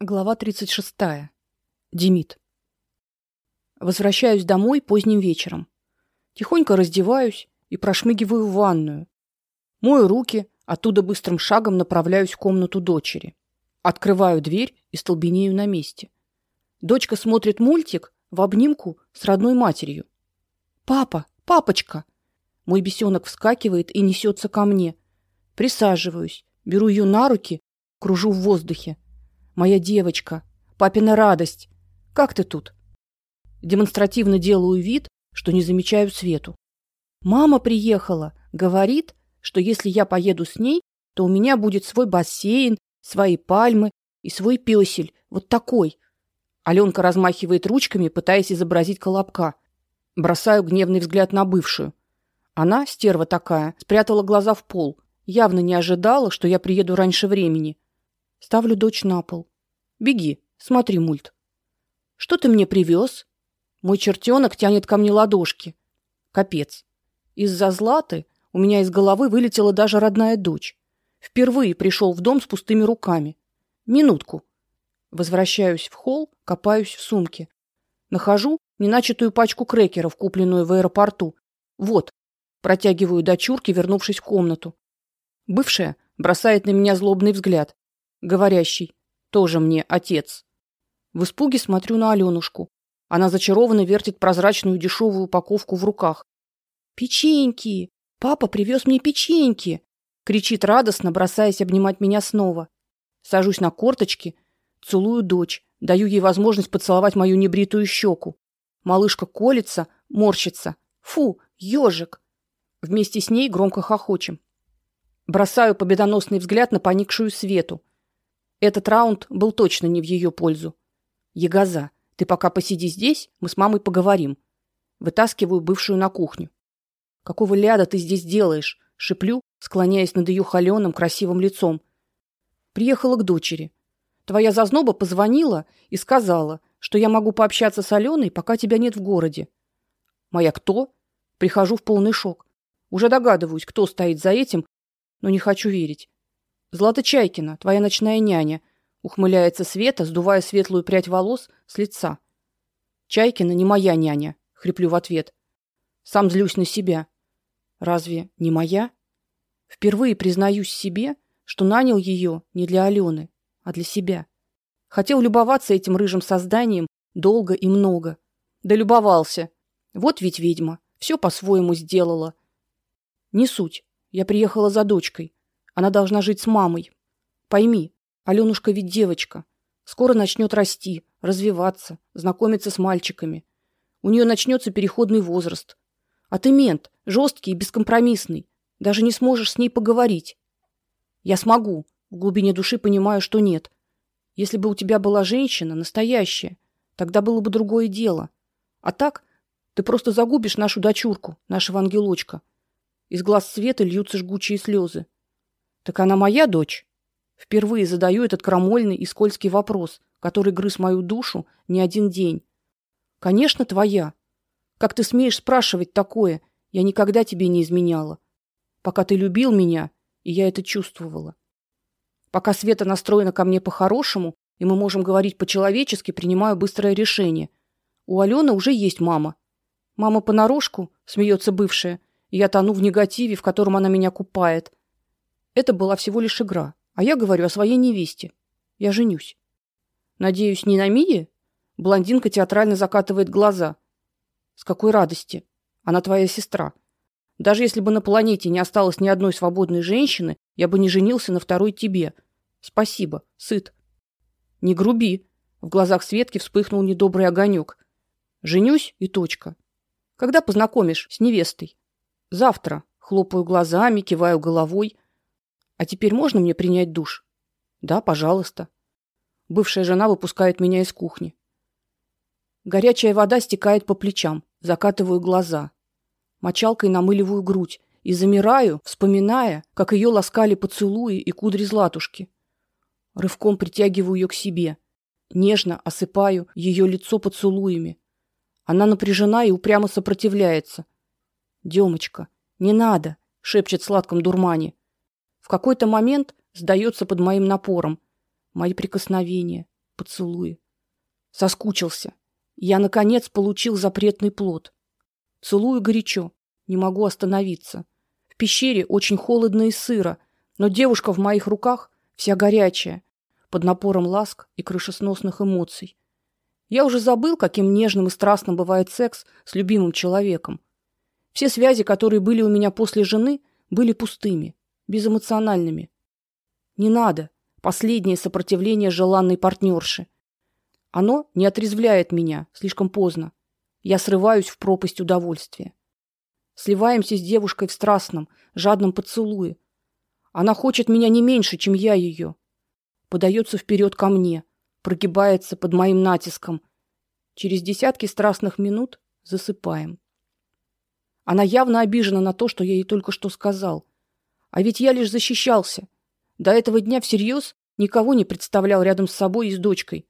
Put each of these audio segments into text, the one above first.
Глава 36. Демид. Возвращаюсь домой поздним вечером. Тихонько раздеваюсь и прошмыгиваю в ванную. Мою руки, оттуда быстрым шагом направляюсь в комнату дочери. Открываю дверь и столбенею на месте. Дочка смотрит мультик в обнимку с родной матерью. Папа, папочка. Мой бесенок вскакивает и несется ко мне. Присаживаюсь, беру ее на руки, кружу в воздухе. Моя девочка, папина радость. Как ты тут? Демонстративно делаю вид, что не замечаю Свету. Мама приехала, говорит, что если я поеду с ней, то у меня будет свой бассейн, свои пальмы и свой пёсель, вот такой. Алёнка размахивает ручками, пытаясь изобразить колобка. Бросаю гневный взгляд на бывшую. Она, стерва такая, спрятала глаза в пол, явно не ожидала, что я приеду раньше времени. Ставлю дочь на пол. Беги, смотри мульт. Что ты мне привез? Мой чертенок тянет ко мне ладошки. Капец. Из-за Златы у меня из головы вылетела даже родная дочь. Впервые пришел в дом с пустыми руками. Минутку. Возвращаюсь в холл, копаюсь в сумке. Нахожу неначатую пачку крекеров, купленную в аэропорту. Вот. Протягиваю дочурке, вернувшись в комнату. Бывшая бросает на меня злобный взгляд говорящий: "Тоже мне отец". В испуге смотрю на Алёнушку. Она зачарованно вертит прозрачную дешевую упаковку в руках. "Печеньки! Папа привез мне печеньки!" кричит радостно, бросаясь обнимать меня снова. Сажусь на корточки, целую дочь, даю ей возможность поцеловать мою небритую щеку. Малышка колется, морщится. Фу, ежик. Вместе с ней громко хохочем. Бросаю победоносный взгляд на поникшую Свету. Этот раунд был точно не в ее пользу. Егоза, ты пока посиди здесь, мы с мамой поговорим. Вытаскиваю бывшую на кухню. Какого ляда ты здесь делаешь? шиплю, склоняясь над ее холеным красивым лицом. Приехала к дочери. Твоя зазноба позвонила и сказала, что я могу пообщаться с Аленой, пока тебя нет в городе. Моя кто? Прихожу в полный шок. Уже догадываюсь, кто стоит за этим, но не хочу верить. Злата Чайкина, твоя ночная няня, ухмыляется Света, сдувая светлую прядь волос с лица. Чайкина не моя няня, хриплю в ответ. Сам злюсь на себя. Разве не моя? Впервые признаюсь себе, что нанял ее не для Алены, а для себя. Хотел любоваться этим рыжим созданием долго и много. Да любовался. Вот ведь ведьма, все по-своему сделала. Не суть. Я приехала за дочкой. Она должна жить с мамой. Пойми, Алёнушка ведь девочка. Скоро начнет расти, развиваться, знакомиться с мальчиками. У нее начнется переходный возраст. А ты мент, жесткий и бескомпромиссный. Даже не сможешь с ней поговорить. Я смогу. В глубине души понимаю, что нет. Если бы у тебя была женщина настоящая, тогда было бы другое дело. А так ты просто загубишь нашу дочурку, нашего ангелочка. Из глаз Светы льются жгучие слезы. Так она моя дочь. Впервые задаю этот крамольный и скользкий вопрос, который грыз мою душу не один день. Конечно, твоя. Как ты смеешь спрашивать такое? Я никогда тебе не изменяла. Пока ты любил меня, и я это чувствовала. Пока Света настроена ко мне по-хорошему, и мы можем говорить по-человечески, принимаю быстрое решение. У Алены уже есть мама. Мама понарошку, смеется бывшая, и я тону в негативе, в котором она меня купает. Это была всего лишь игра, а я говорю о своей невесте. Я женюсь. Надеюсь, не на Мие? Блондинка театрально закатывает глаза. С какой радости? Она твоя сестра. Даже если бы на планете не осталось ни одной свободной женщины, я бы не женился на второй тебе. Спасибо, сыт. Не груби. В глазах Светки вспыхнул недобрый огонек. Женюсь и точка. Когда познакомишь с невестой? Завтра. Хлопаю глазами, киваю головой. А теперь можно мне принять душ? Да, пожалуйста. Бывшая жена выпускает меня из кухни. Горячая вода стекает по плечам, закатываю глаза. Мочалкой намыливаю грудь и замираю, вспоминая, как ее ласкали поцелуи и кудри златушки. Рывком притягиваю ее к себе, нежно осыпаю ее лицо поцелуями. Она напряжена и упрямо сопротивляется. Демочка, не надо, шепчет сладком дурмане. В какой-то момент сдается под моим напором. Мои прикосновения, поцелуи. Соскучился. Я наконец получил запретный плод. Целую горячо, не могу остановиться. В пещере очень холодно и сыро, но девушка в моих руках вся горячая, под напором ласк и крышесносных эмоций. Я уже забыл, каким нежным и страстным бывает секс с любимым человеком. Все связи, которые были у меня после жены, были пустыми, безэмоциональными. Не надо. Последнее сопротивление желанной партнерши. Оно не отрезвляет меня, слишком поздно. Я срываюсь в пропасть удовольствия. Сливаемся с девушкой в страстном, жадном поцелуе. Она хочет меня не меньше, чем я ее. Подается вперед ко мне, прогибается под моим натиском. Через десятки страстных минут засыпаем. Она явно обижена на то, что я ей только что сказал. А ведь я лишь защищался. До этого дня всерьез никого не представлял рядом с собой и с дочкой.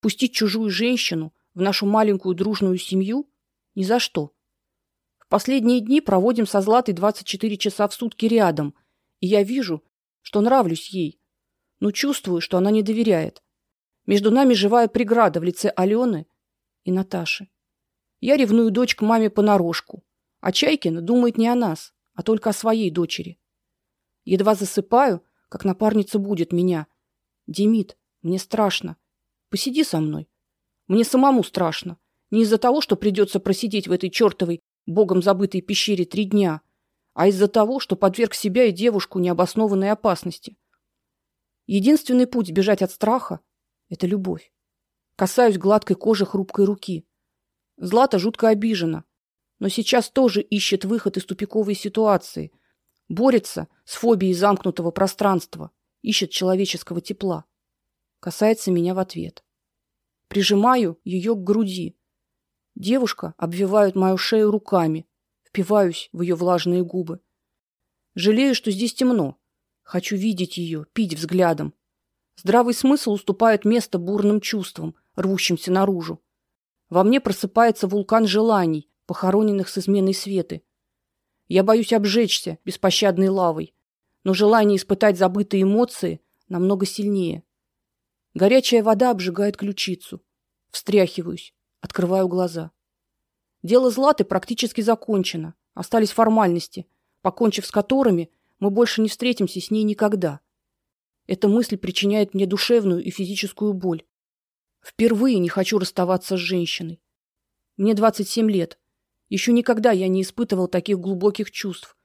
Пустить чужую женщину в нашу маленькую дружную семью ни за что. В последние дни проводим со Златой 24 часа в сутки рядом, и я вижу, что нравлюсь ей, но чувствую, что она не доверяет. Между нами живая преграда в лице Алены и Наташи. Я ревную дочь к маме понарошку, а Чайкина думает не о нас, а только о своей дочери. Едва засыпаю, как напарница будет меня. Демид, мне страшно. Посиди со мной. Мне самому страшно. Не из-за того, что придется просидеть в этой чертовой, богом забытой пещере три дня, а из-за того, что подверг себя и девушку необоснованной опасности. Единственный путь сбежать от страха это любовь. Касаюсь гладкой кожи хрупкой руки. Злата жутко обижена, но сейчас тоже ищет выход из тупиковой ситуации, борется с фобией замкнутого пространства, ищет человеческого тепла. Касается меня в ответ. Прижимаю ее к груди. Девушка обвивает мою шею руками, впиваюсь в ее влажные губы. Жалею, что здесь темно. Хочу видеть ее, пить взглядом, Здравый смысл уступает место бурным чувствам, рвущимся наружу. Во мне просыпается вулкан желаний, похороненных с изменой Светы. Я боюсь обжечься беспощадной лавой, но желание испытать забытые эмоции намного сильнее. Горячая вода обжигает ключицу. Встряхиваюсь, открываю глаза. Дело Златы практически закончено. Остались формальности, покончив с которыми мы больше не встретимся с ней никогда. Эта мысль причиняет мне душевную и физическую боль. Впервые не хочу расставаться с женщиной. Мне 27 лет. Еще никогда я не испытывал таких глубоких чувств,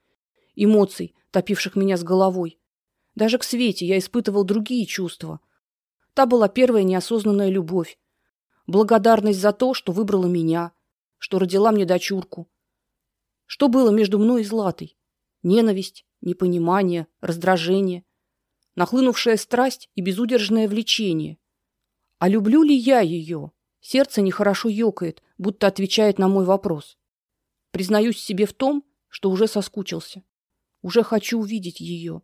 эмоций, топивших меня с головой. Даже к Свете я испытывал другие чувства. Та была первая неосознанная любовь, благодарность за то, что выбрала меня, что родила мне дочурку. Что было между мной и Златой? Ненависть, непонимание, раздражение нахлынувшая страсть и безудержное влечение. А люблю ли я ее? Сердце нехорошо ёкает, будто отвечает на мой вопрос. Признаюсь себе в том, что уже соскучился. Уже хочу увидеть ее.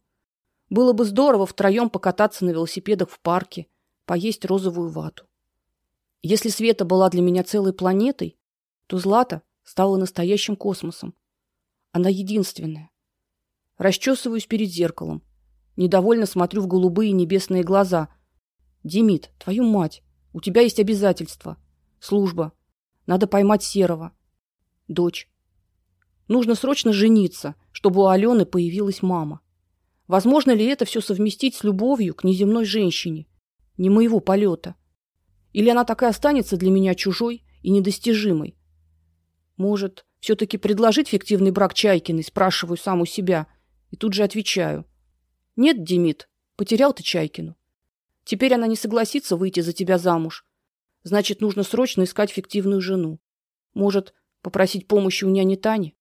Было бы здорово втроем покататься на велосипедах в парке, поесть розовую вату. Если Света была для меня целой планетой, то Злата стала настоящим космосом. Она единственная. Расчесываюсь перед зеркалом, Недовольно смотрю в голубые небесные глаза. Демид, твою мать, у тебя есть обязательства. Служба. Надо поймать Серого. Дочь. Нужно срочно жениться, чтобы у Алены появилась мама. Возможно ли это все совместить с любовью к неземной женщине, не моего полета? Или она так и останется для меня чужой и недостижимой? Может, все таки предложить фиктивный брак Чайкиной, спрашиваю сам у себя, и тут же отвечаю: нет, Демид, потерял ты Чайкину. Теперь она не согласится выйти за тебя замуж. Значит, нужно срочно искать фиктивную жену. Может, попросить помощи у няни Тани?